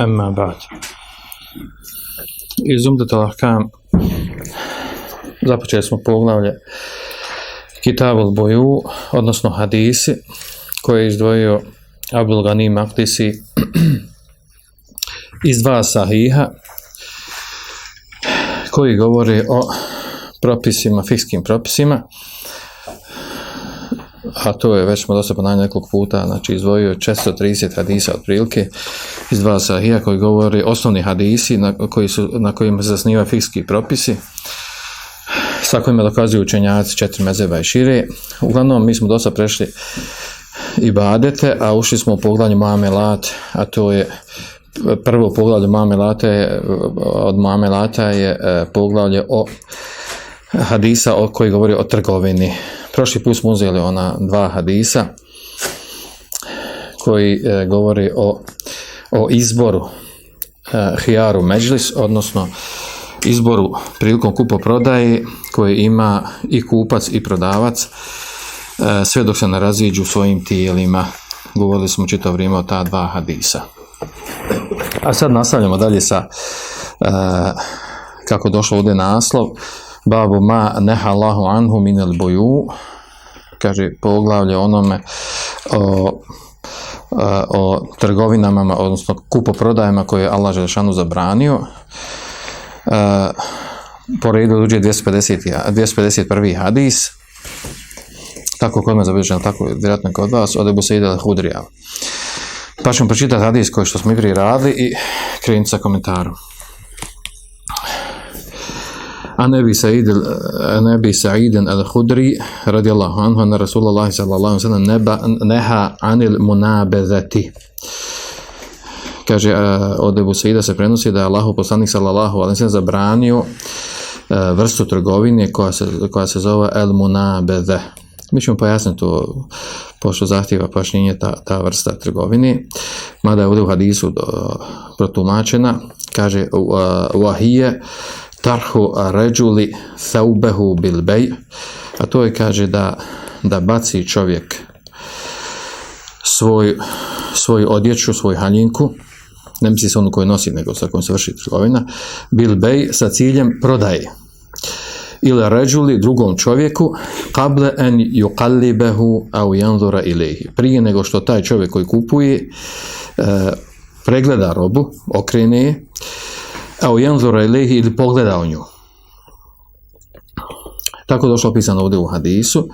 أما بعد Iz Umdata Lahkam započeli smo poglavlje Kitabul Boju, odnosno hadisi, koje je izdvojio Abdul Ghani Maktisi iz dva sahiha, koji govori o propisima, fikskim propisima, a to je, već smo dosta ponavljali nekoliko puta, znači izdvojio je 430 hadisa otprilike iz dva sahija koji govori osnovni hadisi na, koji su, na kojima se zasniva fikski propisi, sa kojima dokazuju učenjaci četiri mezeba i šire. Uglavnom, mi smo dosta prešli i badete, a ušli smo u poglavlje Mamelat, a to je prvo poglavlje Mamelata je, od Mamelata je e, poglavlje o hadisa o koji govori o trgovini. Prošli put smo uzeli ona dva hadisa koji e, govori o, o izboru e, hijaru međlis, odnosno izboru prilikom kupoprodaje koji ima i kupac i prodavac e, sve dok se ne svojim tijelima. Govorili smo čito vrijeme o ta dva hadisa. A sad nastavljamo dalje sa e, kako došlo ovdje naslov Babu ma neha Allahu anhu minel boju kaže poglavlje onome o, e, o trgovinama, odnosno kupoprodajama koje je Allah Želešanu zabranio. Uh, po redu uđe 250, 251. hadis tako kod me zabilježeno, tako vjerojatno kod vas, od Ebu Sejda Hudrija. Pa ćemo pročitati hadis koji što smo i prije radili i krenuti sa komentarom. A nebi Sa'id, nebi Said al-Khudri radijallahu anhu, anna Rasulullah sallallahu sallam, neba, neha anil munabedati. Kaže, eh, od Abu Sa'ida se prenosi da je Allahu poslanik sallallahu alayhi wasallam zabranio eh, vrstu trgovine koja se, koja se zove el munabede. Mi ćemo pojasniti to, pošto zahtjeva pojašnjenje ta, ta vrsta trgovine. Mada je ovdje u hadisu protumačena, kaže, wahije, tarhu ređuli thaubehu bil bej, a to je kaže da, da baci čovjek svoj, svoju odjeću, svoju haljinku, ne misli se onu koju nosi, nego sa kojom se vrši trgovina, bil bej sa ciljem prodaje. Ili ređuli drugom čovjeku, kable en yuqallibehu au yanzura ilayhi. Prije nego što taj čovjek koji kupuje e, pregleda robu, okrene je, au yanzura ilayhi ili pogleda o nju. Tako došlo opisano ovdje u hadisu,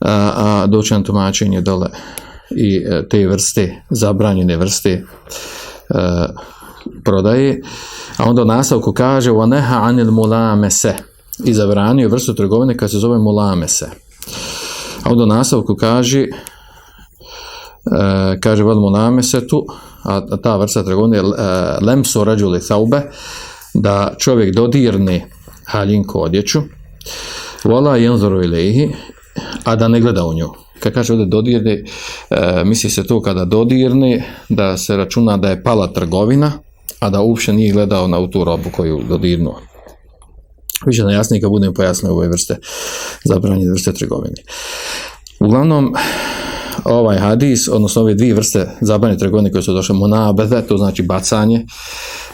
a, a doći nam tumačenje dole i te vrste, zabranjene vrste e, prodaje, a onda u nastavku kaže وَنَهَا عَنِ الْمُلَامَسَ i zabranio vrstu trgovine koja se zove mulamese. A onda u nastavku kaže e, kaže vel mulamese tu, a ta vrsta trgovine je lemso rađuli thaube, da čovjek dodirne haljinku odjeću, vola jenzoru ilehi, a da ne gleda u nju. Kad kaže ovdje dodirne, e, misli se to kada dodirne, da se računa da je pala trgovina, a da uopće nije gledao na tu robu koju dodirnuo. Više na jasnije kad budem pojasnio ove vrste, zabranjene vrste trgovine. Uglavnom, ovaj hadis, odnosno ove dvije vrste zabranjene trgovine koje su došle munabede, to znači bacanje,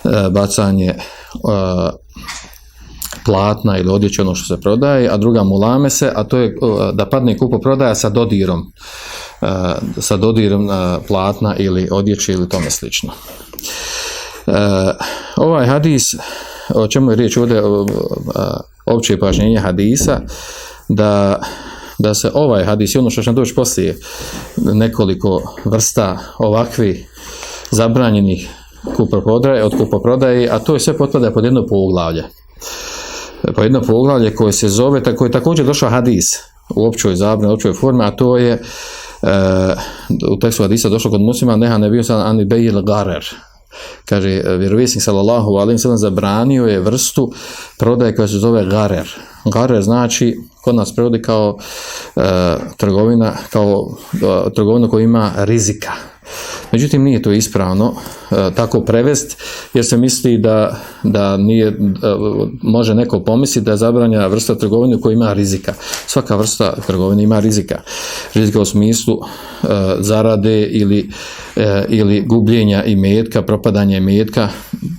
e, bacanje e, platna ili odjeće ono što se prodaje, a druga mulame se, a to je da padne kupo prodaja sa dodirom, sa dodirom platna ili odjeće ili tome slično. Ovaj hadis, o čemu je riječ ovdje, opće pažnjenje hadisa, da da se ovaj hadis i ono što će doći poslije nekoliko vrsta ovakvi zabranjenih kupoprodaje, od kupoprodaje, a to je sve potpada pod jedno poglavlje po jedno poglavlje koje se zove, tako je također došao hadis u općoj zabrani, u općoj formi, a to je e, u tekstu hadisa došlo kod muslima, neha ne bio sam ani bejil garer, kaže e, vjerovjesnik sallallahu alejhi ve zabranio je vrstu prodaje koja se zove garer. Garer znači kod nas prevodi kao e, trgovina kao e, trgovina koja ima rizika. Međutim, nije to ispravno e, tako prevest, jer se misli da, da nije, e, može neko pomisliti da je zabranja vrsta trgovine koja ima rizika. Svaka vrsta trgovine ima rizika. Rizika u smislu e, zarade ili, e, ili gubljenja imetka, propadanja imetka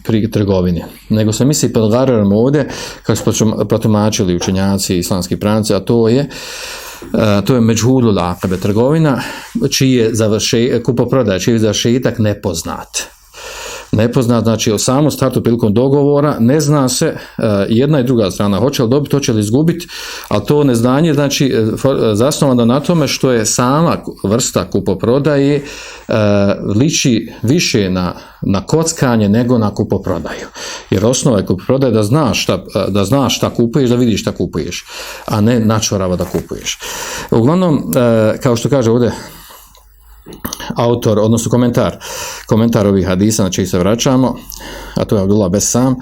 pri trgovini. Nego se misli pod garerom ovdje, kako su protum- protumačili učenjaci islamski pravnici, a to je E, to je međhulu lakabe trgovina čiji je kupoprodaja, čiji je završetak nepoznat. Nepoznat, znači o samom startu prilikom dogovora ne zna se e, jedna i druga strana hoće li dobiti, hoće li izgubiti, ali to neznanje znači e, e, zasnovano na tome što je sama vrsta kupoprodaje liči više na, na kockanje nego na kupoprodaju. Jer osnova je kupoprodaje da znaš šta, da znaš šta kupuješ, da vidiš šta kupuješ, a ne načorava da kupuješ. Uglavnom, kao što kaže ovdje autor, odnosno komentar, komentar ovih hadisa na čiji se vraćamo, a to je Abdullah Besam, e,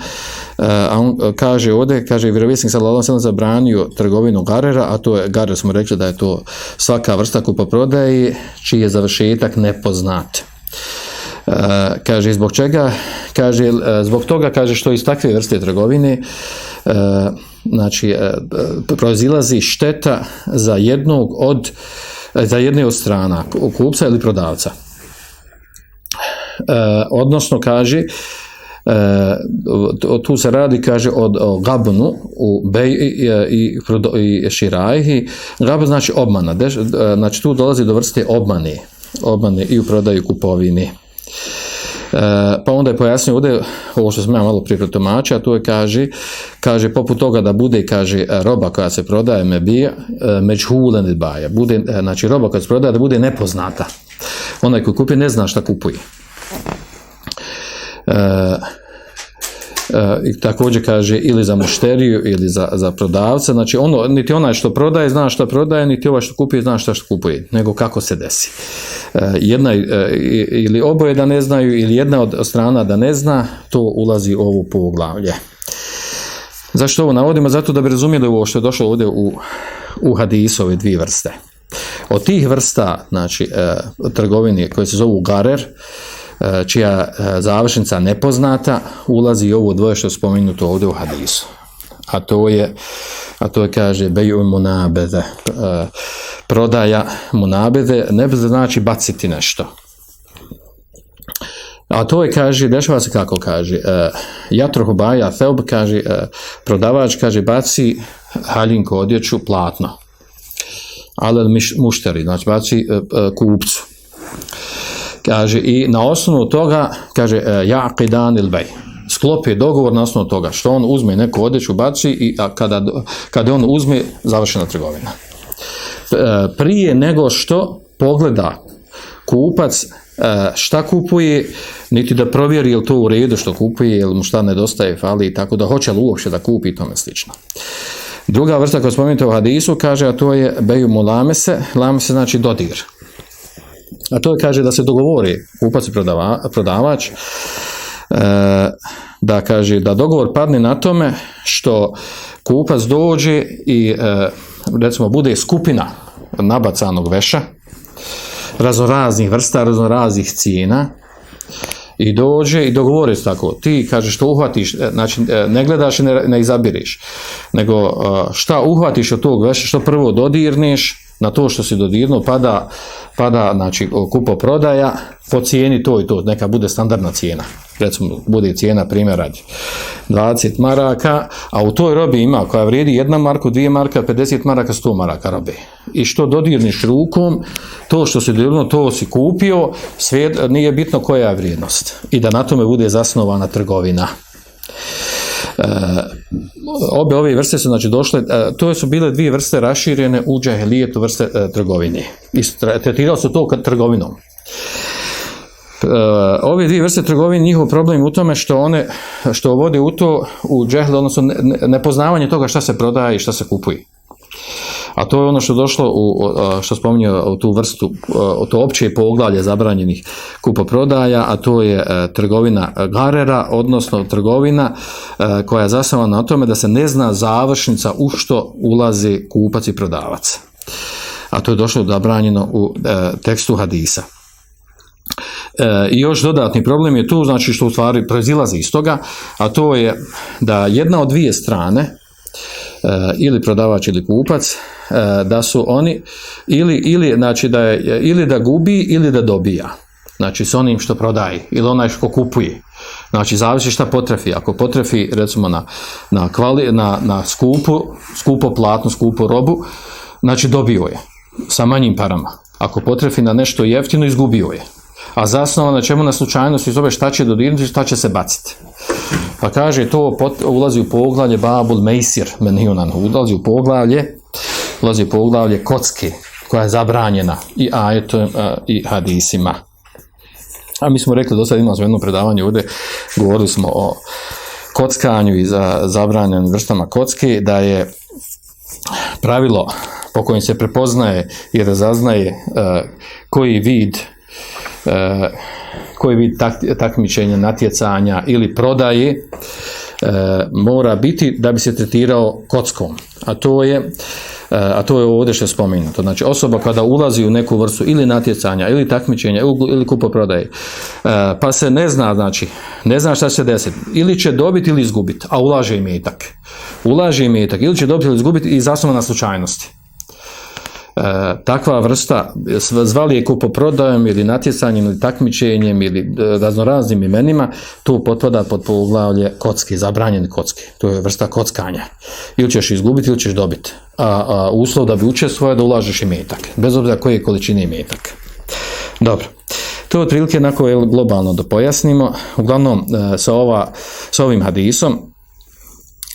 a on e, kaže ovdje, kaže vjerovjesnik sallallahu sellem zabranio trgovinu garera, a to je garer smo rekli da je to svaka vrsta kupoprodaje čiji je završetak nepoznat. E, kaže zbog čega kaže zbog toga kaže što iz takve vrste trgovine e, znači proizilazi šteta za jednog od za jedne od strana kupca ili prodavca. E, odnosno kaže e, tu se radi kaže od o gabnu u bej i, i, i širajhi gabn znači obmana Deš, e, znači tu dolazi do vrste obmane obmane i u prodaju kupovini pa onda je pojasnio ovdje ovo što sam ja malo prije protumačio, a to je kaže, kaže poput toga da bude kaže roba koja se prodaje me bija međhulen baja, bude e, znači roba koja se prodaje da bude nepoznata. Onaj koji kupi ne zna šta kupuje. E, e, također kaže ili za mušteriju ili za, za prodavca, znači ono, niti onaj što prodaje zna šta prodaje, niti ovaj što kupuje zna šta što kupuje, nego kako se desi. E, jedna e, i- ili oboje da ne znaju ili jedna od strana da ne zna, to ulazi u ovo poglavlje. Zašto ovo navodimo? Zato da bi razumjeli ovo što je došlo ovdje u, u hadisu, ove dvije vrste. Od tih vrsta, znači, e, trgovine koje se zovu garer, čija završnica nepoznata, ulazi i ovo dvoje što je spomenuto ovdje u hadisu. A to je, a to je kaže, beju munabede, prodaja munabede, ne znači baciti nešto. A to je, kaže, dešava se kako kaže, uh, jatrohu baja kaže, uh, prodavač, kaže, baci haljinku odjeću platno. Ale mušteri, znači baci uh, uh, kupcu. Kaže, i na osnovu toga, kaže, uh, jaqidan. Sklopi dogovor na osnovu toga, što on uzme neku odjeću, baci i a kada, kada on uzme, završena trgovina. Uh, prije nego što pogleda kupac e, šta kupuje, niti da provjeri je li to u redu što kupuje, ili mu šta nedostaje, fali tako da hoće li uopće da kupi i tome slično. Druga vrsta koja spomenuta u hadisu kaže, a to je beju mu lamese, lamese znači dodir. A to je kaže da se dogovori kupac i prodava, prodavač, e, da kaže da dogovor padne na tome što kupac dođe i recimo bude skupina nabacanog veša, raznoraznih vrsta, raznoraznih cijena i dođe i dogovori se tako. Ti kažeš što uhvatiš, e, znači e, ne gledaš i ne, ne izabiriš, nego e, šta uhvatiš od tog veša, što prvo dodirneš, na to što si dodirnuo pada, pada znači, kupo prodaja po cijeni to i to, neka bude standardna cijena. Recimo, bude cijena primjer radi 20 maraka, a u toj robi ima koja vrijedi jedna marka, dvije marka, 50 maraka, 100 maraka robe. I što dodirniš rukom, to što si dodirnuo, to si kupio, sve, nije bitno koja je vrijednost. I da na tome bude zasnovana trgovina. E, obe ove vrste su znači došle, e, to su bile dvije vrste raširene u džahelijetu vrste e, trgovine. I tretiralo su to kad trgovinom. E, ove dvije vrste trgovine, njihov problem u tome što one, što vode u to, u džehl, odnosno ne- ne- nepoznavanje toga šta se prodaje i šta se kupuje. A to je ono što došlo, u, što spominje u tu vrstu, u to opće poglavlje zabranjenih kupoprodaja, a to je e, trgovina garera, odnosno trgovina e, koja je zasnovana na tome da se ne zna završnica u što ulazi kupac i prodavac. A to je došlo zabranjeno u e, tekstu hadisa. E, I još dodatni problem je tu, znači što u stvari proizilazi iz toga, a to je da jedna od dvije strane, e, ili prodavač ili kupac, e, da su oni ili, ili, znači da je, ili da gubi ili da dobija. Znači s onim što prodaje ili onaj što kupuje. Znači zavisi šta potrefi. Ako potrefi recimo na, na, kvali, na, na skupu, skupo platno, skupu robu, znači dobio je sa manjim parama. Ako potrefi na nešto jeftino, izgubio je a zasnova na čemu na slučajnosti zove šta će dodirnuti, šta će se baciti. Pa kaže, to pot, ulazi u poglavlje Babul Mejsir, Menhiunan, ulazi u poglavlje, ulazi u poglavlje kocke, koja je zabranjena i ajetom i hadisima. A mi smo rekli, do sada imali smo jedno predavanje ovdje, govorili smo o kockanju i za zabranjenim vrstama kocke, da je pravilo po kojem se prepoznaje i razaznaje uh, koji vid koji vid tak, takmičenja, natjecanja ili prodaje e, mora biti da bi se tretirao kockom. A to je e, a to je ovdje što je spomenuto. Znači osoba kada ulazi u neku vrstu ili natjecanja ili takmičenja ili kupoprodaje, e, pa se ne zna, znači, ne zna šta se desiti. Ili će dobiti ili izgubiti, a ulaže imetak. Ulaže imetak, ili će dobiti ili izgubiti i zasnovana na slučajnosti. E, takva vrsta, zvali je kupoprodajom ili natjecanjem ili takmičenjem ili e, raznoraznim imenima, tu potpada pod poglavlje kocki, zabranjeni kocki. To je vrsta kockanja. Ili ćeš izgubiti ili ćeš dobiti. A, a uslov da bi učestvovao je da ulažeš i metak, bez obzira koje količine metak. Dobro. To je otprilike na koje globalno da pojasnimo. Uglavnom, e, sa, ova, sa ovim hadisom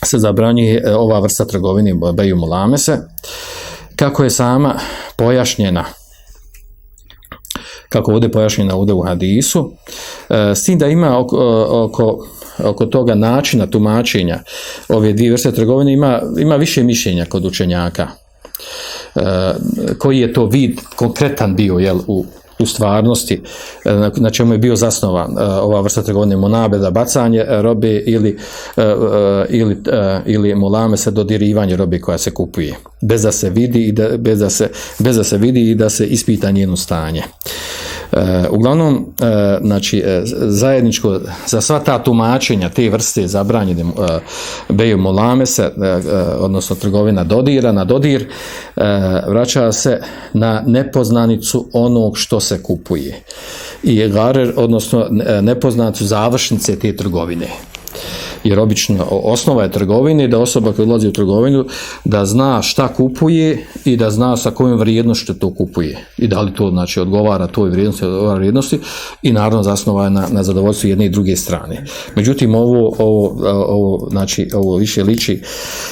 se zabranjuje ova vrsta trgovine beju mulamese kako je sama pojašnjena kako ovdje pojašnjena ovdje u hadisu e, s tim da ima oko, oko, oko toga načina tumačenja ove dvije vrste trgovine ima, ima više mišljenja kod učenjaka. E, koji je to vid konkretan bio jel, u, u stvarnosti e, na čemu je bio zasnovan e, ova vrsta trgovine monabeda, bacanje robe ili, e, ili, ili mulame se dodirivanje robe koja se kupuje bez da se vidi i da, bez, da se, bez da se vidi i da se ispita njeno stanje. E, uglavnom, e, znači, e, zajedničko za sva ta tumačenja, te vrste zabranjene e, beju molamese, e, odnosno trgovina dodira, na dodir, vraća se na nepoznanicu onog što se kupuje. I garer, odnosno nepoznanicu završnice te trgovine jer obično osnova je trgovine da osoba koja ulazi u trgovinu da zna šta kupuje i da zna sa kojom vrijednošću to kupuje i da li to znači odgovara toj vrijednosti, odgovara vrijednosti i naravno zasnova je na, na zadovoljstvu jedne i druge strane. Međutim, ovo, ovo, ovo, znači, ovo više liči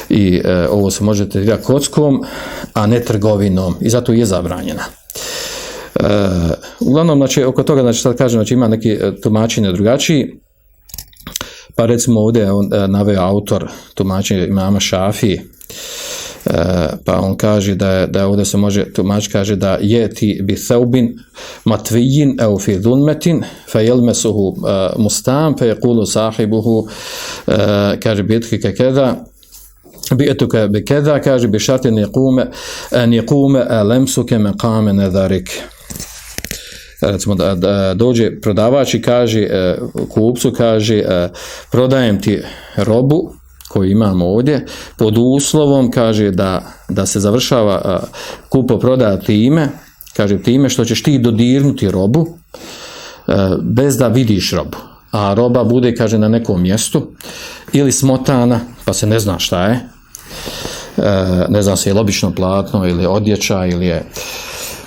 i e, ovo se može tretirati kockom, a ne trgovinom i zato je zabranjena. Uh, uglavnom, znači, oko toga, znači, sad kažem, znači, ima neki e, tumačenje drugačiji, Pa recimo ovdje on e, naveo autor tumačenja imama Šafiji, e, pa on kaže da je, da ovdje se može tumač kaže da je ti bi thaubin matvijin au fi dhulmetin fa yalmasuhu uh, mustam fa yaqulu sahibuhu uh, kaže bitki kada bi'tuka bi kada kaže bi shartin yaqume an yaqume lamsuka maqama nadharik recimo da, da dođe prodavač i kaže e, kupcu kaže e, prodajem ti robu koju imamo ovdje pod uslovom kaže da, da se završava e, kupo prodaja time kaže time što ćeš ti dodirnuti robu bez da vidiš robu. A roba bude kaže na nekom mjestu ili smotana pa se ne zna šta je. Ne zna se je platno ili odjeća ili je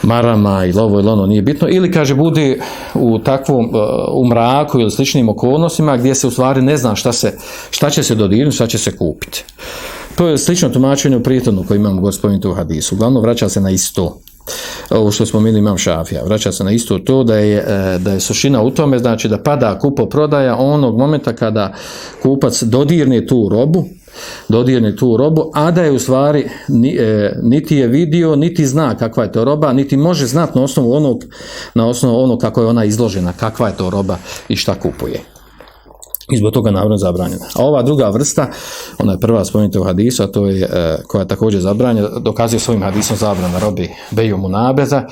marama ili ovo ili ono nije bitno. Ili kaže bude u takvom uh, u mraku ili sličnim okolnostima gdje se u stvari ne zna šta se šta će se dodirnuti šta će se kupiti to je slično tumačenje u prijetonu koji imamo gospodin u hadisu. Uglavnom vraća se na isto. Ovo što smo imam šafija vraća se na isto to da je, uh, da je sušina u tome znači da pada kupo prodaja onog momenta kada kupac dodirne tu robu dodirne tu robu, a da je u stvari e, niti je vidio, niti zna kakva je to roba, niti može znati na osnovu onog, na osnovu onog kako je ona izložena, kakva je to roba i šta kupuje. I zbog toga naravno zabranjena. A ova druga vrsta, ona je prva spomenuta u hadisu, a to je e, koja je također zabranjena, dokazuje svojim hadisom zabrana robi beju munabeza,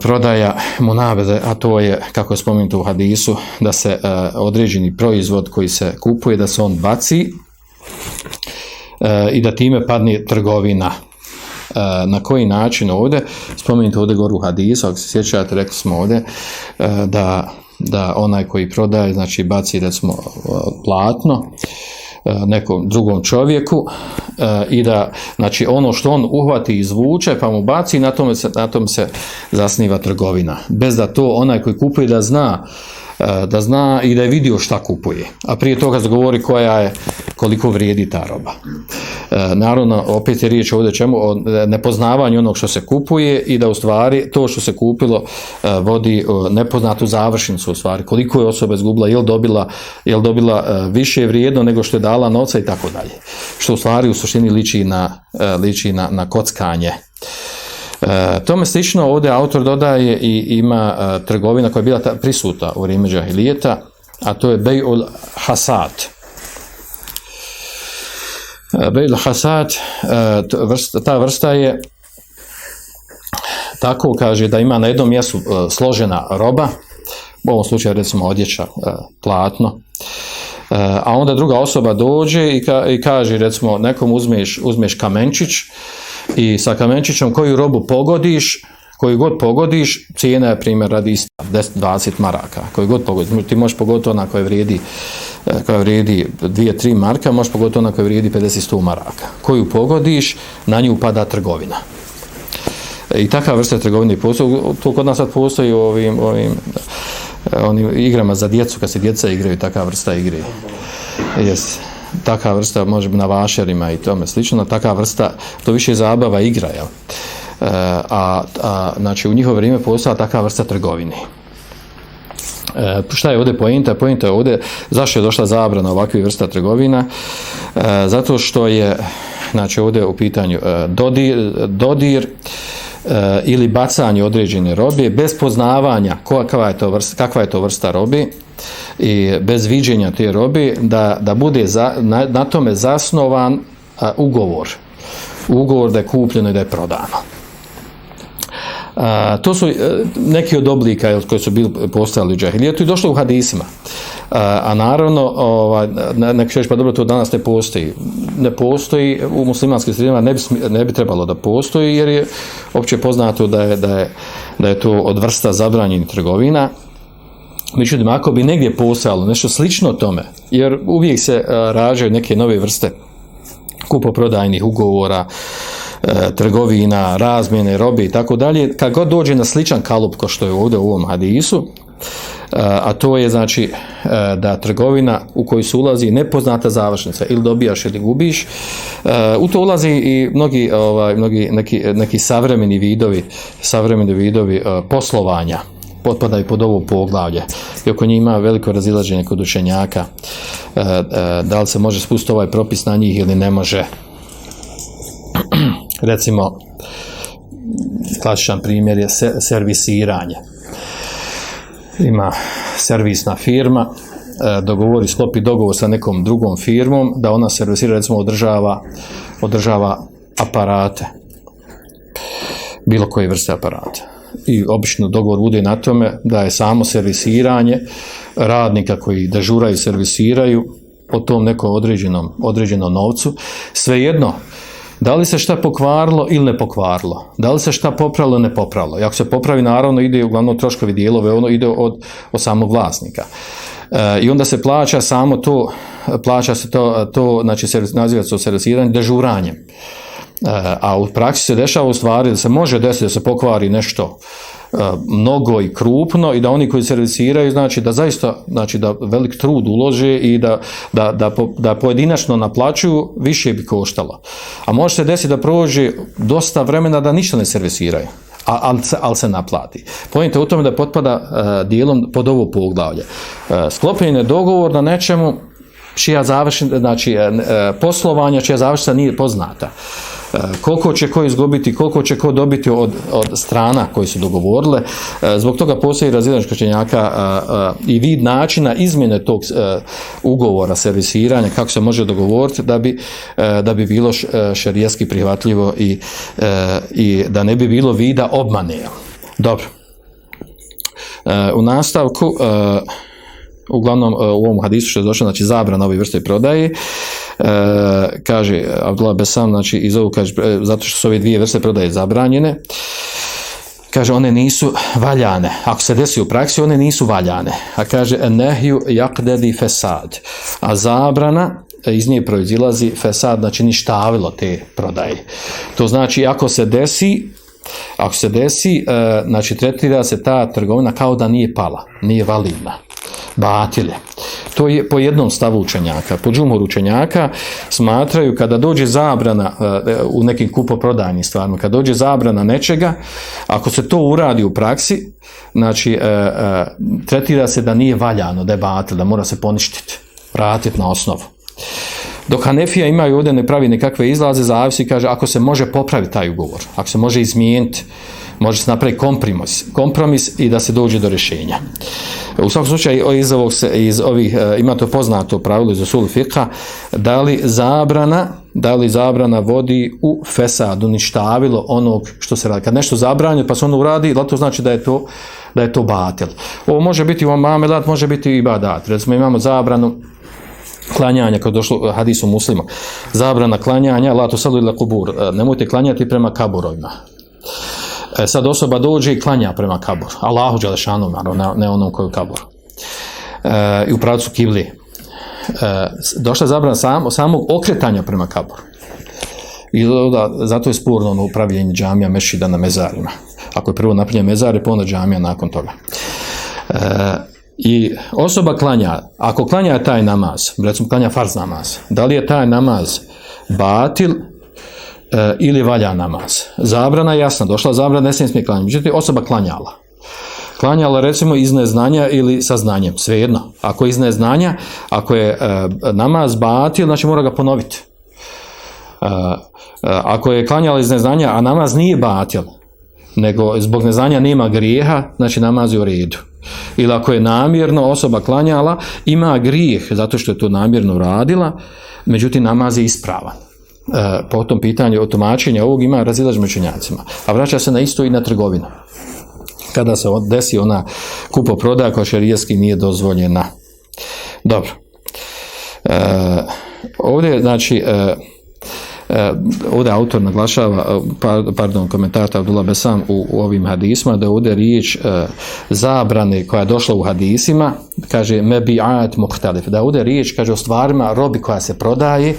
prodaja munabeze, a to je, kako je spomenuto u hadisu, da se e, određeni proizvod koji se kupuje, da se on baci e, i da time padne trgovina. E, na koji način ovdje, spomenuto ovdje goru hadisu, ako se sjećate, rekli smo ovdje, e, da, da onaj koji prodaje, znači baci recimo e, platno, e, nekom drugom čovjeku e, i da znači ono što on uhvati i izvuče pa mu baci na tome se, na tome se zasniva trgovina. Bez da to onaj koji kupuje da zna e, da zna i da je vidio šta kupuje. A prije toga se govori koja je koliko vrijedi ta roba. E, naravno opet je riječ ovdje čemu? O nepoznavanju onog što se kupuje i da u stvari to što se kupilo e, vodi nepoznatu završnicu u stvari. Koliko je osoba izgubila jel dobila jel dobila e, više vrijedno nego što je dala novca i tako dalje. Što u stvari u suštini liči na e, liči na, na kockanje. E, tome slično ovdje autor dodaje i ima e, trgovina koja je bila ta, prisuta u vrijeme džahilijeta, a to je Bejul Hasad. E, Bejul Hasad, e, ta vrsta je tako kaže da ima na jednom mjestu e, složena roba, u ovom slučaju recimo odjeća, e, platno, E, a onda druga osoba dođe i kaže recimo nekom uzmeš, uzmeš kamenčić i sa kamenčićem koju robu pogodiš koju god pogodiš, cijena je primjer radi ista, 10-20 maraka, koju god pogodiš, ti možeš pogoditi ona koja vrijedi, e, koja vrijedi 2-3 marka, možeš pogoditi ona koja vrijedi 50-100 maraka. Koju pogodiš, na nju pada trgovina. E, I takva vrsta trgovine postoji, to kod nas sad postoji u ovim, ovim e, onim igrama za djecu, kad se djeca igraju, takva vrsta igre. Jes, takva vrsta može na vašerima i tome slično, takva vrsta, to više zabava igra, jel? E, a, a, znači, u njihovo vrijeme postoja takva vrsta trgovine. E, šta je ovdje poenta? Poenta je ovdje zašto je došla zabrana ovakvih vrsta trgovina? E, zato što je znači ovdje u pitanju e, dodir, dodir e, ili bacanje određene robe bez poznavanja kakva je to vrsta, kakva je to vrsta robe i bez viđenja te robe da, da bude za, na, na tome zasnovan a, ugovor ugovor da je kupljeno i da je prodano A, to su e, neki od oblika jel, koji su bili postojali u džahilijetu i došlo u hadisima. A, a naravno, ovaj, ne, neko će reći, pa dobro, to danas ne postoji. Ne postoji u muslimanskim sredinama, ne bi, ne bi trebalo da postoji, jer je opće poznato da je, da je, da je to od vrsta zabranjenih trgovina. Međutim, ako bi negdje postojalo nešto slično tome, jer uvijek se a, rađaju neke nove vrste kupoprodajnih ugovora, e, trgovina, razmjene, robe i tako dalje, kad god dođe na sličan kalup ko što je ovdje u ovom hadisu, e, a to je znači e, da trgovina u koju se ulazi nepoznata završnica, ili dobijaš ili gubiš, e, u to ulazi i mnogi, ovaj, mnogi neki, neki savremeni vidovi, savremeni vidovi e, poslovanja, potpadaju pod ovo poglavlje. I oko njih ima veliko razilaženje kod učenjaka. E, e, da li se može spustiti ovaj propis na njih ili ne može. Recimo, klasičan primjer je se, servisiranje. Ima servisna firma, e, dogovori, sklopi dogovor sa nekom drugom firmom, da ona servisira, recimo, održava, održava aparate, bilo koje vrste aparata. I obično dogovor bude na tome da je samo servisiranje radnika koji dežuraju i servisiraju po tom nekom određenom, određenom novcu. Svejedno, da li se šta pokvarilo ili ne pokvarilo, da li se šta popravilo ili ne popravilo. I ako se popravi, naravno, ide uglavnom troškovi dijelove, ono ide od, od samog vlasnika. E, I onda se plaća samo to, plaća se to, to znači naziva se servisiranje, dežuranjem. E, a u praksi se dešava u stvari da se može desiti da se pokvari nešto e, mnogo i krupno i da oni koji servisiraju znači da zaista znači da velik trud ulože i da, da, da, da pojedinačno naplaćuju više bi koštalo. A može se desiti da prođe dosta vremena da ništa ne servisiraju. Ali, se, ali se naplati. Pojente u tome da potpada uh, dijelom pod ovo poglavlje. Uh, sklopljen je dogovor na nečemu čija završen, znači e, e, poslovanja čija završena nije poznata. E, koliko će ko izgubiti, koliko će ko dobiti od, od strana koji su dogovorile. Zbog toga postoji razilaženje učenjaka e, i vid načina izmjene tog ugovora, servisiranja, kako se može dogovoriti da bi, da bi bilo š- šerijski prihvatljivo i, i da ne bi bilo vida obmane. Dobro. U nastavku uglavnom e, u ovom hadisu što je došlo, znači zabrana ove vrste prodaje, e, kaže Abdullah Besam, znači iz ovog kaže, e, zato što su ove dvije vrste prodaje zabranjene, kaže one nisu valjane. Ako se desi u praksi, one nisu valjane. A kaže nehju jakdedi fesad. A zabrana iz nje proizilazi fesad, znači ništavilo te prodaje. To znači ako se desi ako se desi, znači tretira se ta trgovina kao da nije pala, nije validna. Batilje. To je po jednom stavu učenjaka. Po džumoru učenjaka smatraju kada dođe zabrana e, u nekim kupoprodajnim stvarima, kada dođe zabrana nečega, ako se to uradi u praksi, znači e, e, tretira se da nije valjano, da je batil, da mora se poništiti, vratiti na osnovu. Dok Hanefija imaju ovdje ne pravi nekakve izlaze, zavisi kaže ako se može popraviti taj ugovor, ako se može izmijeniti, može se napraviti kompromis, kompromis i da se dođe do rješenja. U svakom slučaju iz ovog se, iz ovih e, ima to poznato pravilo iz usul fiqha da li zabrana da li zabrana vodi u fesad, uništavilo onog što se radi. Kad nešto zabranjuje pa se ono uradi, da to znači da je to da je to batil. Ovo može biti u mamelat, može biti i ibadat. Recimo imamo zabranu klanjanja, kao došlo hadisu muslima, zabrana klanjanja, la tu salu ila kubur, e, nemojte klanjati prema kaburovima. E, sad osoba dođe i klanja prema kaburu, Allahu Đalešanu, naravno, ne, onom koji je u kaburu. E, I u pravcu kibli. E, došla zabrana sam, samog okretanja prema kaburu. I da, zato je spurno ono upravljanje džamija mešida na mezarima. Ako je prvo napravljen mezar, pa onda džamija nakon toga. E, I osoba klanja, ako klanja taj namaz, recimo klanja farz namaz, da li je taj namaz batil e, ili valja namaz? Zabrana je jasna, došla zabrana, ne smije klanjati. Međutim, osoba klanjala. Klanjala recimo iz neznanja ili sa znanjem, svejedno. Ako je iz neznanja, ako je e, namaz batil, znači mora ga ponoviti. E, e, ako je klanjala iz neznanja, a namaz nije batil, nego zbog neznanja nema grijeha, znači namaz je u redu. Ili ako je namjerno osoba klanjala, ima grijeh zato što je to namjerno radila, međutim namaz je ispravan. E, po tom pitanju o tumačenju ovog ima razilaž učenjacima. A vraća se na isto i na trgovinu. Kada se desi ona kupo prodaja koja šerijetski nije dozvoljena. Dobro. E, ovdje, znači, e, ovdje autor naglašava, pa, pardon, komentator Abdullah Besam u, u ovim hadisma, da ovdje riječ e, zabrane koja je došla u hadisima, kaže mebi'at muhtalif, da ovdje riječ, kaže o stvarima robi koja se prodaje,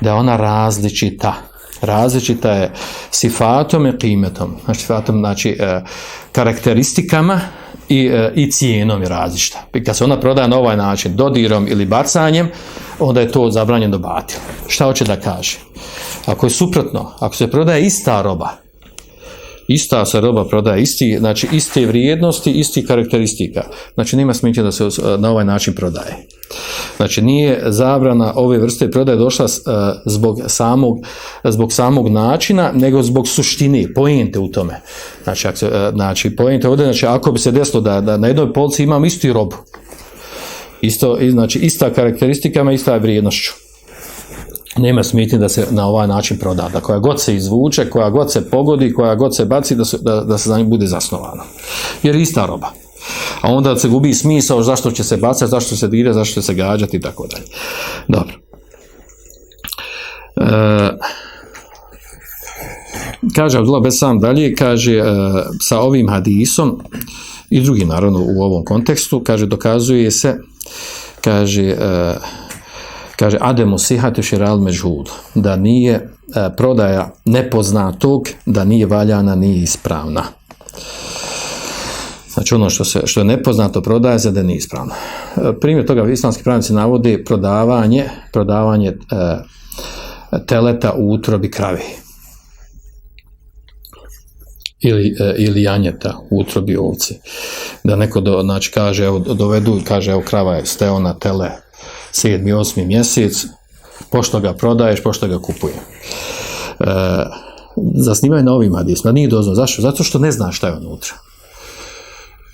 da je ona različita. Različita je sifatom i kimetom. Znači, sifatom, znači, e, karakteristikama i, e, i cijenom je različita. Kad se ona prodaje na ovaj način, dodirom ili bacanjem, onda je to zabranjeno batil. Šta hoće da kaže? Ako je suprotno, ako se prodaje ista roba, ista se roba prodaje, isti, znači iste vrijednosti, isti karakteristika, znači nema smisla da se na ovaj način prodaje. Znači nije zabrana ove vrste prodaje došla uh, zbog samog, zbog samog načina, nego zbog suštine, pojente u tome. Znači, ako uh, znači pojente ovdje, znači ako bi se desilo da, da na jednoj polici imam isti robu, isto, znači ista karakteristikama, ista vrijednošću nema smitnje da se na ovaj način proda. Da koja god se izvuče, koja god se pogodi, koja god se baci, da se, da, da se za njih bude zasnovano. Jer ista roba. A onda se gubi smisao zašto će se bacati, zašto se dire, zašto će se gađati i tako dalje. Dobro. E, kaže Abdullah Besam dalje, kaže e, sa ovim hadisom i drugi naravno u ovom kontekstu, kaže dokazuje se, kaže e, kaže ademu sihatu širal međhud, da nije e, prodaja nepoznatog, da nije valjana, nije ispravna. Znači ono što, se, što je nepoznato prodaje se da nije ispravno. E, primjer toga islamski pravnici navodi prodavanje, prodavanje teleta u utrobi kravi. Ili, e, ili janjeta u utrobi ovci. Da neko do, znači, kaže, evo, dovedu, kaže, evo, krava je steo na tele, sedmi, osmi mjesec, pošto ga prodaješ, pošto ga kupuje. E, zasnivaju na ovim hadisma, nije dozvoljeno. Zašto? Zato što ne znaš šta je unutra.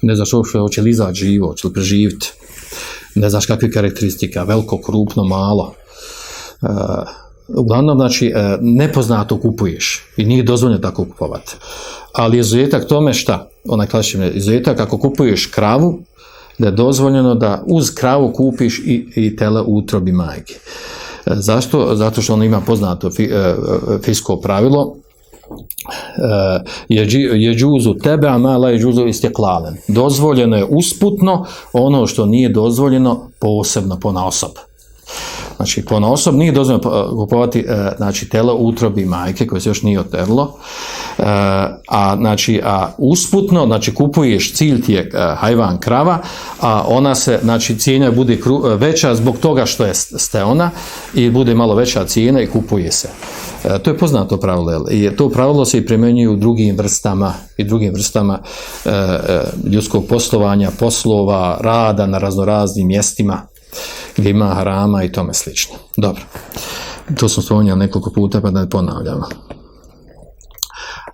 Ne znaš uopšte hoće li izaći živo, hoće li preživjeti. Ne znaš kakve karakteristika, veliko, krupno, malo. E, uglavnom, znači, e, nepoznato kupuješ i nije dozvoljeno tako kupovati. Ali je izuzetak tome šta? Onaj klasični izuzetak, ako kupuješ kravu, da je dozvoljeno da uz kravu kupiš i, i tele utrobi majke. E, Zašto? Zato što ono ima poznato fi, e, fisko pravilo, je, džuzu tebe, a mala je džuzu. Dozvoljeno je usputno ono što nije dozvoljeno posebno po osob. Znači, po osob nije dozvoljeno e, kupovati e, znači, telo utrobi majke koje se još nije oterlo, e, a, znači, a usputno, znači, kupuješ, cilj ti je hajvan krava, a ona se, znači, cijena bude kru- veća zbog toga što je steona i bude malo veća cijena i kupuje se. To je poznato pravilo i to pravilo se i primjenjuje u drugim vrstama i drugim vrstama ljudskog poslovanja, poslova, rada na raznoraznim mjestima gdje ima harama i tome slično. Dobro, to smo spominjali nekoliko puta pa da ne ponavljamo.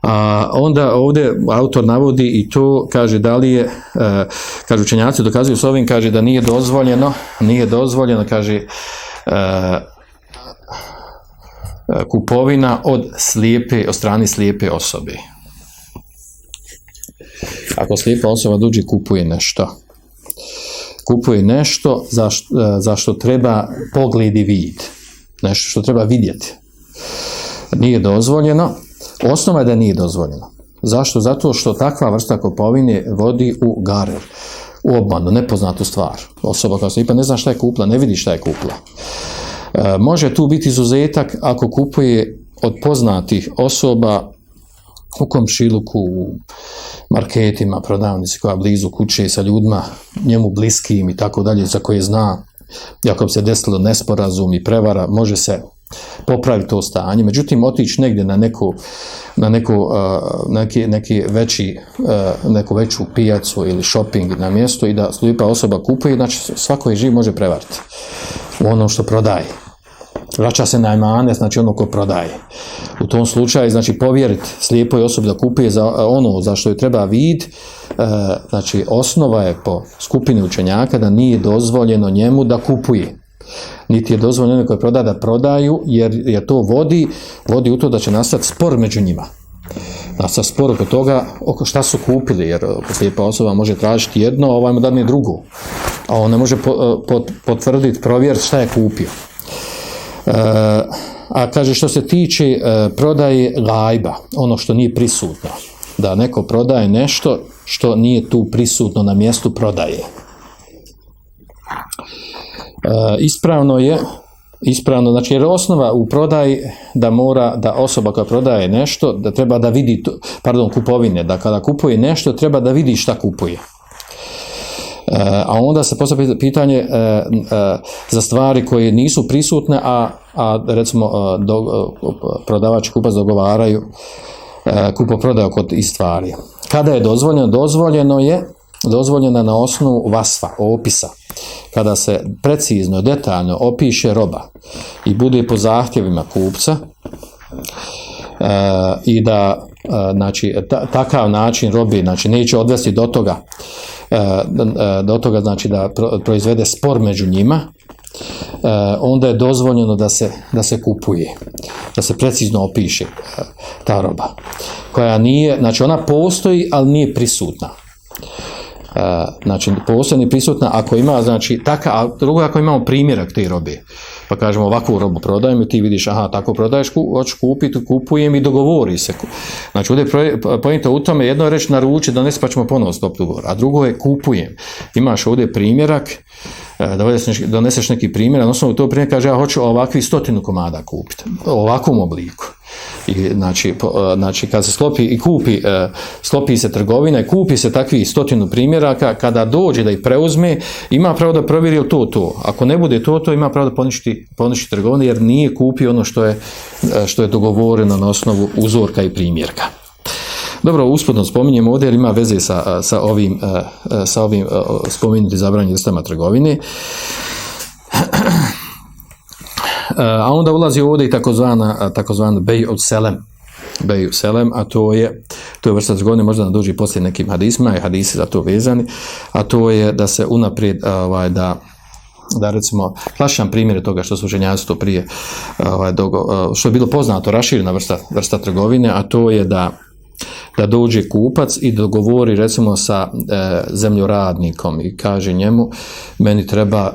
A onda ovdje autor navodi i to kaže da li je, e, kaže učenjaci dokazuju s ovim, kaže da nije dozvoljeno, nije dozvoljeno, kaže e, kupovina od slijepe, od strane slijepe osobe. Ako slijepa osoba dođe i kupuje nešto, kupuje nešto za, e, što treba pogled i vid, nešto što treba vidjeti. Nije dozvoljeno, osnova je da nije dozvoljeno. Zašto? Zato što takva vrsta kupovine vodi u garer, u obmanu, nepoznatu stvar. Osoba kao slijepa ne zna šta je kupila, ne vidi šta je kupila. E, može tu biti izuzetak ako kupuje od poznatih osoba u komšiluku, u marketima, prodavnici koja je blizu kuće sa ljudima, njemu bliskim i tako dalje, za koje zna, ako bi se desilo nesporazum i prevara, može se popraviti to stanje. Međutim, otići negdje na neku, na neku, neki, neki veći, neku veću pijacu ili shopping na mjesto i da slijepa osoba kupuje, znači svako je živ može prevariti u ono što prodaje vraća se na imane, znači ono ko prodaje. U tom slučaju, znači povjeriti slijepoj osobi da kupuje za ono za što je treba vid, e, znači osnova je po skupini učenjaka da nije dozvoljeno njemu da kupuje. Niti je dozvoljeno koji proda da prodaju, jer, jer to vodi, vodi u to da će nastati spor među njima. Nastati spor oko toga oko šta su kupili, jer slijepa osoba može tražiti jedno, a ovaj mu dadne drugo. A on ne može po, potvrditi, provjeriti šta je kupio. E, a kaže što se tiče e, prodaje gajba, ono što nije prisutno, da neko prodaje nešto što nije tu prisutno na mjestu prodaje. E, ispravno je ispravno, znači jer osnova u prodaji da mora, da osoba koja prodaje nešto, da treba da vidi, pardon, kupovine, da kada kupuje nešto, treba da vidi šta kupuje. E, a onda se postavlja pitanje e, e, za stvari koje nisu prisutne, a, a recimo do, prodavač kupac dogovaraju e, kupoprodaju kod i stvari. Kada je dozvoljeno? Dozvoljeno je dozvoljeno na osnovu vasfa, opisa. Kada se precizno, detaljno opiše roba i bude po zahtjevima kupca i da znači, ta, takav način robi, znači neće odvesti do toga do toga znači da pro, proizvede spor među njima, e, onda je dozvoljeno da se, da se kupuje, da se precizno opiše e, ta roba, koja nije, znači ona postoji, ali nije prisutna. E, znači, postoji prisutna ako ima, znači, taka, a drugo ako imamo primjerak te robe, pa kažemo ovakvu robu prodajem i ti vidiš, aha, tako prodaješ, hoćeš kupiti, kupujem i dogovori se. Znači, ovdje je pojenta u tome, jedno je reći naruči, donesi pa ćemo ponovo stop dogovor, a drugo je kupujem. Imaš ovdje primjerak, doneseš, doneseš neki primjer, na osnovu to primjer kaže, ja hoću ovakvi stotinu komada kupiti, u ovakvom obliku. I, znači, po, znači, kad se sklopi i kupi, sklopi se trgovina i kupi se takvi stotinu primjeraka, kada dođe da ih preuzme, ima pravo da provjeri to to. Ako ne bude to to, ima pravo da poništi, poništi trgovinu, jer nije kupio ono što je, što je dogovoreno na osnovu uzorka i primjerka. Dobro, uspodno spominjem ovdje jer ima veze sa, sa ovim, sa ovim spomenuti zabranjenim vrstama trgovine. a onda ulazi ovdje i takozvana, takozvana bej od selem, bej od selem, a to je, to je vrsta trgovine, možda nam dođe i poslije nekim hadisma i hadisi za to vezani, a to je da se unaprijed, ovaj, da, da recimo, klasičan primjer toga što su ženjaci to prije, ovaj, dogo, što je bilo poznato, raširena vrsta, vrsta trgovine, a to je da da dođe kupac i dogovori recimo sa e, zemljoradnikom i kaže njemu meni treba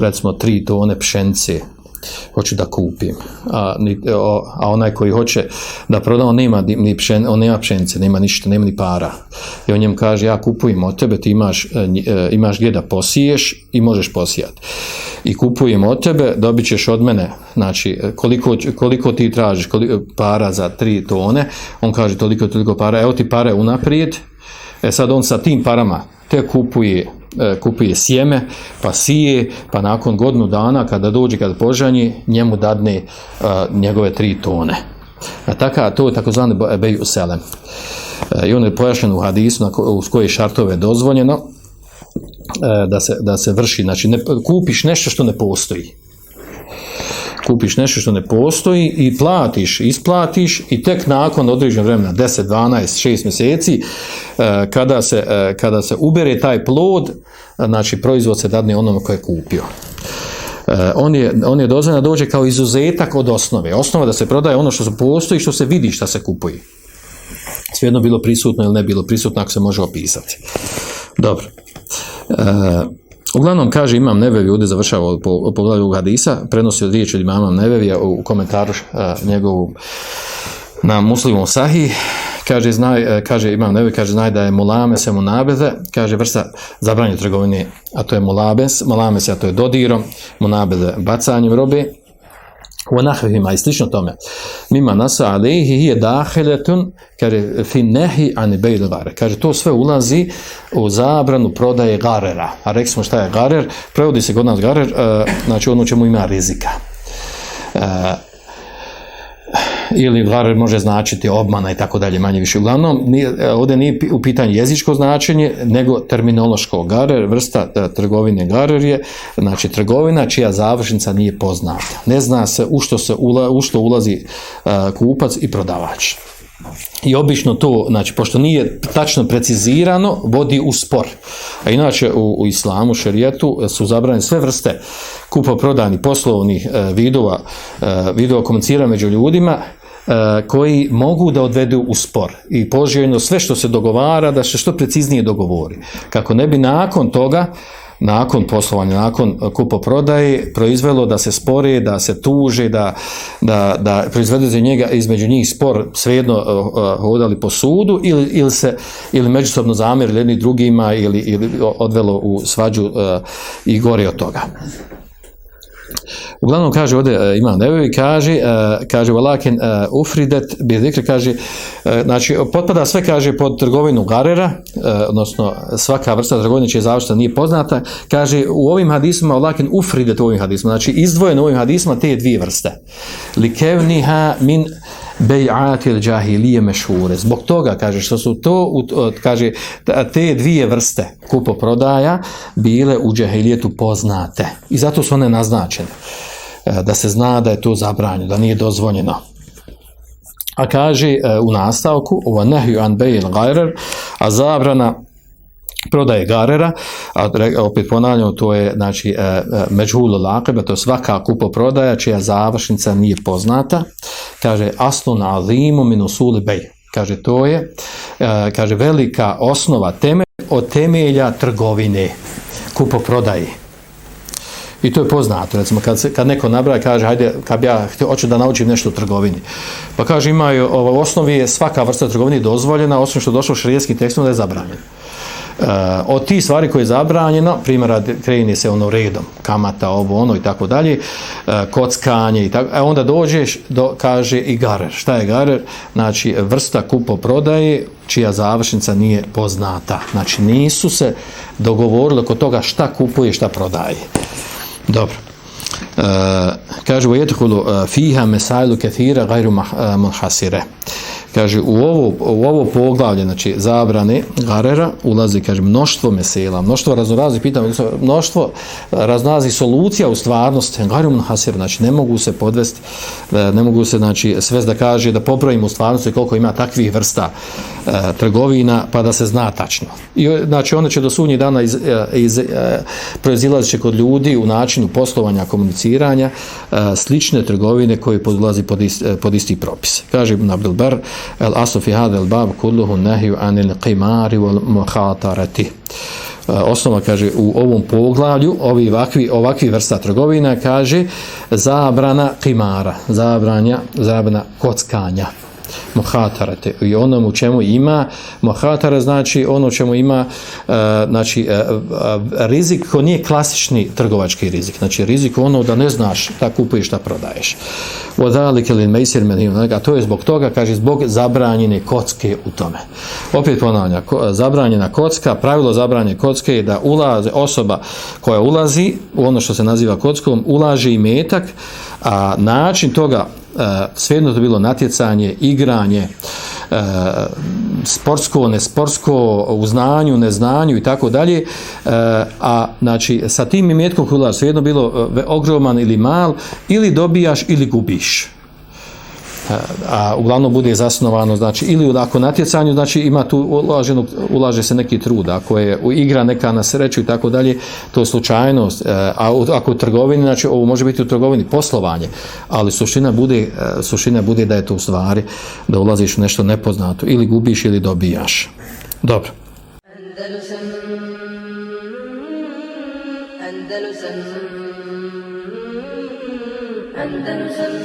recimo tri tone pšence hoću da kupim. A, a onaj koji hoće da proda on nema, ni pšen, on nema pšence nema ništa, nema ni para. I on njemu kaže ja kupujem od tebe ti imaš, e, e, imaš gdje da posiješ i možeš posijati i kupujem od tebe, dobit ćeš od mene znači koliko, koliko ti tražiš koliko, para za tri tone on kaže toliko, toliko para, evo ti pare unaprijed. E sad on sa tim parama te kupuje E, kupuje sjeme, pa sije, pa nakon godinu dana kada dođe, kada požanji, njemu dadne uh, njegove tri tone. A taka, to je takozvani beju selem. I on je pojašnjen u hadisu na ko, uz koje šartove dozvoljeno uh, da, se, da se vrši, znači ne, kupiš nešto što ne postoji kupiš nešto što ne postoji i platiš, isplatiš i tek nakon određenog vremena, 10, 12, 6 mjeseci, e, kada se, e, kada se ubere taj plod, znači proizvod se dadne onome koje je kupio. E, on je, on je dozvoljeno da dođe kao izuzetak od osnove. Osnova da se prodaje ono što postoji, što se vidi šta se kupuje. Svejedno bilo prisutno ili ne bilo prisutno, ako se može opisati. Dobro. E, Uglavnom, kaže Imam Nevevi, ovdje završava po, po glavi hadisa, prenosi od riječi od imama u komentaru njegovu na muslimom sahi, kaže, znaj, uh, kaže Imam Nevevi, kaže, znaj da je mulame se munabeze, kaže vrsta zabranje trgovine, a to je mulabes, mulame se, a to je dodirom, munabeze bacanjem robe, u nahvihima i slično tome. Mima nasa alihi hije dahiletun, kaže, fi nehi ani bejl gare. Kaže, to sve ulazi u zabranu prodaje garera. A rekli smo šta je garer, prevodi se kod nas garer, uh, znači ono čemu ima rizika. Ili garer može značiti obmana i tako dalje, manje više. Uglavnom, nije, e, ovdje nije u pitanju jezičko značenje, nego terminološko garer, vrsta e, trgovine garer je, znači trgovina čija završnica nije poznata. Ne zna se u što, se ula, u što ulazi uh, kupac i prodavač. I obično to, znači, pošto nije tačno precizirano, vodi u spor. A inače, u, u islamu, šerijetu, su zabranjene sve vrste kupoprodajnih poslovnih uh, vidova, uh, vidova komunicira među ljudima, E, koji mogu da odvedu u spor i poželjno sve što se dogovara da se što preciznije dogovori kako ne bi nakon toga nakon poslovanja, nakon kupoprodaje proizvelo da se spore, da se tuže, da, da, da proizvede za njega između njih spor svejedno uh, hodali po sudu ili, ili se ili međusobno zamjerili jedni drugima ili, ili odvelo u svađu uh, i gore od toga. Uglavnom kaže ovdje uh, Imam Nevevi kaže uh, kaže walakin uh, ufridat bi zikr kaže znači potpada sve kaže pod trgovinu garera odnosno svaka vrsta trgovine čija završna nije poznata. Kaže u ovim hadisima walakin ufridat u ovim hadisima znači izdvojeno u ovim hadisima te dvije vrste. Likevniha min bej'ati il džahilije mešure. Zbog toga, kaže, što su to, kaže, te dvije vrste kupoprodaja bile u džahilijetu poznate. I zato su one naznačene. E, da se zna da je to zabranjeno, da nije dozvoljeno. A kaže e, u nastavku, ova nehju an bejil gajrer, a zabrana prodaje garera, a opet ponavljamo, to je znači e, e, međhulu lakebe, to je svaka kupo prodaja čija završnica nije poznata, kaže aslu na alimu minusuli bej, kaže to je, e, kaže velika osnova temelj od temelja trgovine, kupo prodaje. I to je poznato, recimo, kad, se, kad neko nabraja, kaže, hajde, kad bi ja hoću da naučim nešto u trgovini. Pa kaže, imaju, u osnovi je svaka vrsta trgovine dozvoljena, osim što došlo u šarijeskim tekstom da je zabranjeno. Uh, od tih stvari koje je zabranjeno, primjera kreni se ono redom, kamata, ovo, ono i tako dalje, uh, kockanje i tako, a e, onda dođeš, do, kaže i garer. Šta je garer? Znači, vrsta kupo prodaje, čija završnica nije poznata. Znači, nisu se dogovorili oko toga šta kupuje, šta prodaje. Dobro. Uh, kaže u jedhulu uh, fiha mesailu kathira gajru uh, munhasire. Kaže u ovo, u ovo poglavlje znači zabrane garera ulazi kaže mnoštvo mesela mnoštvo raznoraznih pitanja mnoštvo raznoraznih solucija u stvarnosti. Gajru munhasire znači ne mogu se podvesti ne mogu se znači sve da kaže da pobrojimo u stvarnosti koliko ima takvih vrsta trgovina pa da se zna tačno. I znači one će do sunnjeg dana iz, iz, proizilazit će kod ljudi u načinu poslovanja komuniciranja e, slične trgovine koje podlazi pod, ist, e, pod isti propis. Kaže Ibn Abdul Bar el asu fi hada el bab kulluhu nahju anil qimari wal muhatarati. E, osnova kaže u ovom poglavlju ovi ovakvi ovakvi vrsta trgovina kaže zabrana qimara zabranja zabrana kockanja muhatarate i onom u čemu ima muhatara znači ono u čemu ima uh, znači uh, uh, rizik ko nije klasični trgovački rizik. Znači rizik ono da ne znaš da kupuješ da prodaješ. Wadalike lil maisir menhim a to je zbog toga kaže zbog zabranjene kocke u tome. Opet ponavljam zabranjena kocka pravilo zabranjene kocke je da ulaze osoba koja ulazi u ono što se naziva kockom ulaže i metak a način toga svejedno to bilo natjecanje, igranje, sportsko, nesportsko, u znanju, neznanju i tako dalje, a znači sa tim imetkom koji svejedno bilo ogroman ili mal, ili dobijaš ili gubiš a uglavnom bude zasnovano znači ili ako natjecanju znači ima tu ulaženo ulaže se neki trud. Ako je igra neka na sreću i tako dalje to je slučajnost. A ako u trgovini znači ovo može biti u trgovini poslovanje ali suština bude suština bude da je to u stvari da ulaziš u nešto nepoznato ili gubiš ili dobijaš. Dobro. Andalusam. Andalusam